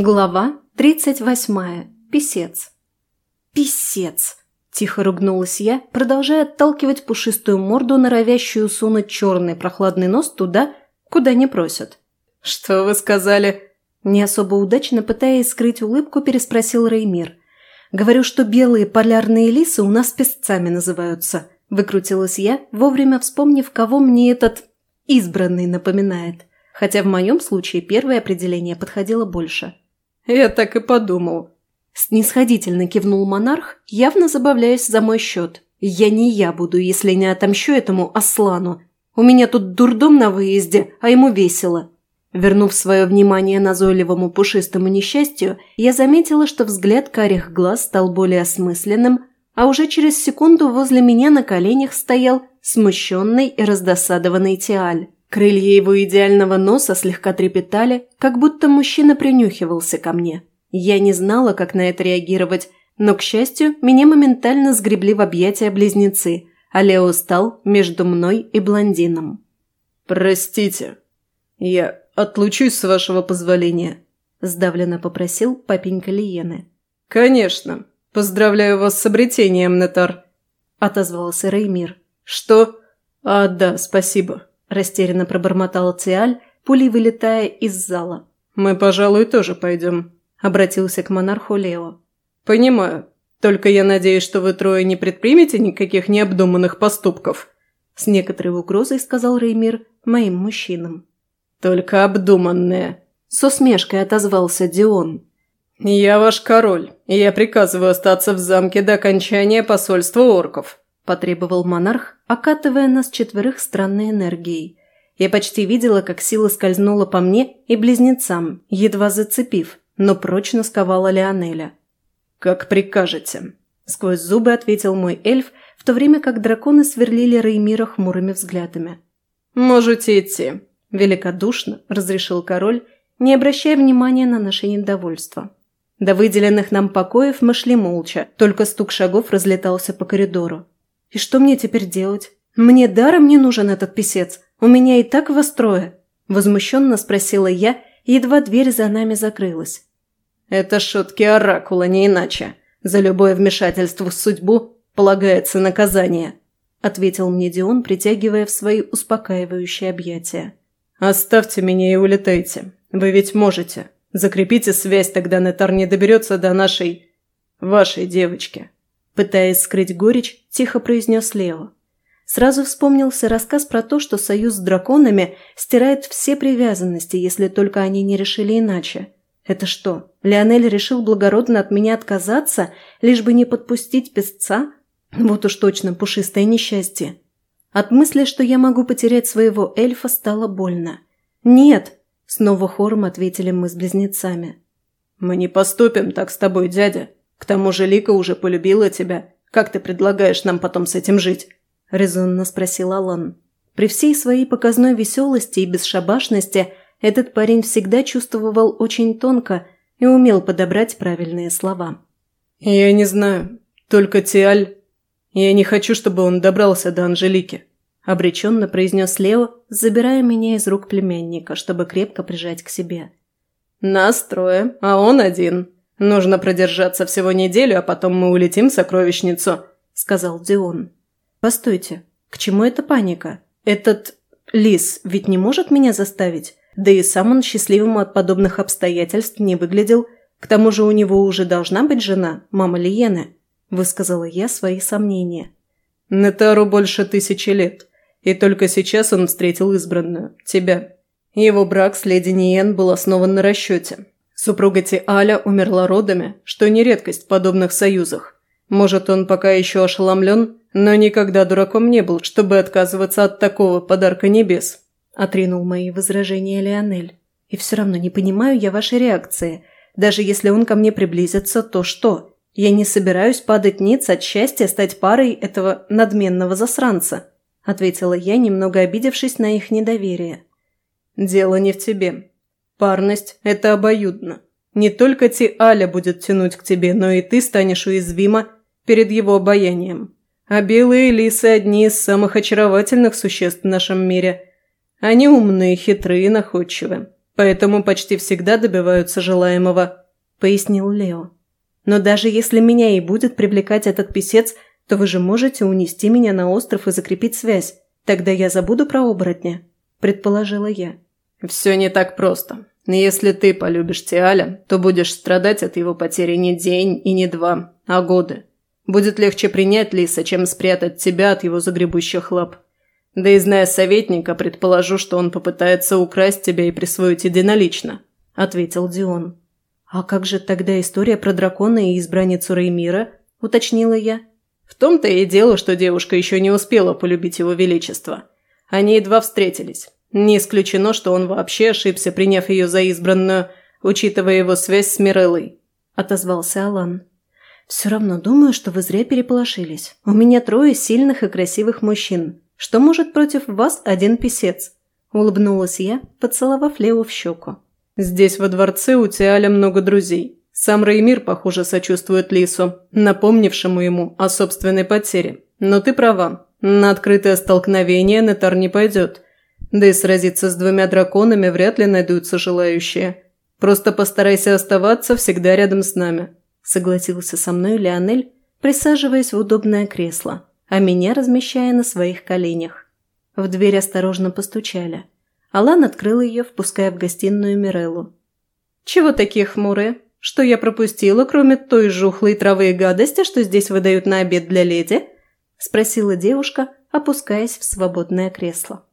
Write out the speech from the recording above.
Глава 38. Писец. Писец. Тихо ругнулась я, продолжая отталкивать пушистую морду, норовящую сунуть черный прохладный нос туда, куда не просят. «Что вы сказали?» Не особо удачно, пытаясь скрыть улыбку, переспросил Реймир. «Говорю, что белые полярные лисы у нас песцами называются», – выкрутилась я, вовремя вспомнив, кого мне этот избранный напоминает. Хотя в моем случае первое определение подходило больше. «Я так и подумал», – снисходительно кивнул монарх, явно забавляясь за мой счет. «Я не я буду, если не отомщу этому ослану. У меня тут дурдом на выезде, а ему весело». Вернув свое внимание назойливому пушистому несчастью, я заметила, что взгляд карих глаз стал более осмысленным, а уже через секунду возле меня на коленях стоял смущенный и раздосадованный Тиаль. Крылья его идеального носа слегка трепетали, как будто мужчина принюхивался ко мне. Я не знала, как на это реагировать, но, к счастью, меня моментально сгребли в объятия близнецы, а Лео стал между мной и блондином. «Простите, я отлучусь с вашего позволения», – сдавленно попросил папенька Лиены. «Конечно. Поздравляю вас с обретением, Нетар», – отозвался Реймир. «Что? А, да, спасибо». – растерянно пробормотал Циаль, пулей вылетая из зала. «Мы, пожалуй, тоже пойдем», – обратился к монарху Лео. «Понимаю. Только я надеюсь, что вы трое не предпримете никаких необдуманных поступков», – с некоторой угрозой сказал Реймир моим мужчинам. «Только обдуманные», – с усмешкой отозвался Дион. «Я ваш король, и я приказываю остаться в замке до окончания посольства орков», потребовал монарх, окатывая нас четверых странной энергией. Я почти видела, как сила скользнула по мне и близнецам, едва зацепив, но прочно сковала Леонеля. «Как прикажете», – сквозь зубы ответил мой эльф, в то время как драконы сверлили Реймира хмурыми взглядами. «Можете идти», – великодушно разрешил король, не обращая внимания на наше недовольство. До выделенных нам покоев мы шли молча, только стук шагов разлетался по коридору. И что мне теперь делать? Мне даром не нужен этот писец. У меня и так вас трое. Возмущенно спросила я, едва дверь за нами закрылась. Это шутки Оракула, не иначе. За любое вмешательство в судьбу полагается наказание, ответил мне Дион, притягивая в свои успокаивающие объятия. «Оставьте меня и улетайте. Вы ведь можете. Закрепите связь, тогда Нетар не доберется до нашей... вашей девочки». Пытаясь скрыть горечь, тихо произнес Лео. Сразу вспомнился рассказ про то, что союз с драконами стирает все привязанности, если только они не решили иначе. Это что, Леонель решил благородно от меня отказаться, лишь бы не подпустить песца? Вот уж точно пушистое несчастье. От мысли, что я могу потерять своего эльфа, стало больно. «Нет!» – снова хором ответили мы с близнецами. «Мы не поступим так с тобой, дядя», к тому же Лика уже полюбила тебя. Как ты предлагаешь нам потом с этим жить?» – резонно спросил Алан. При всей своей показной веселости и бесшабашности этот парень всегда чувствовал очень тонко и умел подобрать правильные слова. «Я не знаю. Только Тиаль. Я не хочу, чтобы он добрался до Анжелики», – обреченно произнес Лео, забирая меня из рук племянника, чтобы крепко прижать к себе. «Нас трое, а он один», «Нужно продержаться всего неделю, а потом мы улетим в сокровищницу», – сказал Дион. «Постойте, к чему эта паника? Этот лис ведь не может меня заставить? Да и сам он счастливым от подобных обстоятельств не выглядел. К тому же у него уже должна быть жена, мама Лиены», – высказала я свои сомнения. «Нетару больше тысячи лет, и только сейчас он встретил избранную, тебя. Его брак с леди Ниен был основан на расчете. Супруга Тиаля умерла родами, что не редкость в подобных союзах. Может, он пока еще ошеломлен, но никогда дураком не был, чтобы отказываться от такого подарка небес», – отринул мои возражения Леонель. «И все равно не понимаю я вашей реакции. Даже если он ко мне приблизится, то что? Я не собираюсь падать ниц от счастья стать парой этого надменного засранца», – ответила я, немного обидевшись на их недоверие. «Дело не в тебе. Парность – это обоюдно. Не только Тиаля будет тянуть к тебе, но и ты станешь уязвима перед его обаянием. А белые лисы – одни из самых очаровательных существ в нашем мире. Они умные, хитрые и находчивы. поэтому почти всегда добиваются желаемого», – пояснил Лео. «Но даже если меня и будет привлекать этот писец, то вы же можете унести меня на остров и закрепить связь. Тогда я забуду про оборотня», – предположила я. «Все не так просто. Если ты полюбишь Тиаля, то будешь страдать от его потери не день и не два, а годы. Будет легче принять Лиса, чем спрятать тебя от его загребущих лап. Да и зная советника, предположу, что он попытается украсть тебя и присвоить единолично», – ответил Дион. «А как же тогда история про дракона и избранницу Реймира?» – уточнила я. В том-то и дело, что девушка еще не успела полюбить его величество. Они едва встретились. Не исключено, что он вообще ошибся, приняв ее за избранную, учитывая его связь с Миреллой», – отозвался Алан. «Все равно думаю, что вы зря переполошились. У меня трое сильных и красивых мужчин. Что может против вас один писец?» Улыбнулась я, поцеловав Лео в щеку. «Здесь во дворце у Тиаля много друзей. Сам Реймир, похоже, сочувствует Лису, напомнившему ему о собственной потере. Но ты права, на открытое столкновение Нетар не пойдет. Да и сразиться с двумя драконами вряд ли найдутся желающие. Просто постарайся оставаться всегда рядом с нами согласился со мной Леонель, присаживаясь в удобное кресло, а меня размещая на своих коленях. В дверь осторожно постучали. Алан открыл ее, впуская в гостиную Миреллу. «Чего такие хмурые? Что я пропустила, кроме той жухлой травы и гадости, что здесь выдают на обед для леди?» – спросила девушка, опускаясь в свободное кресло.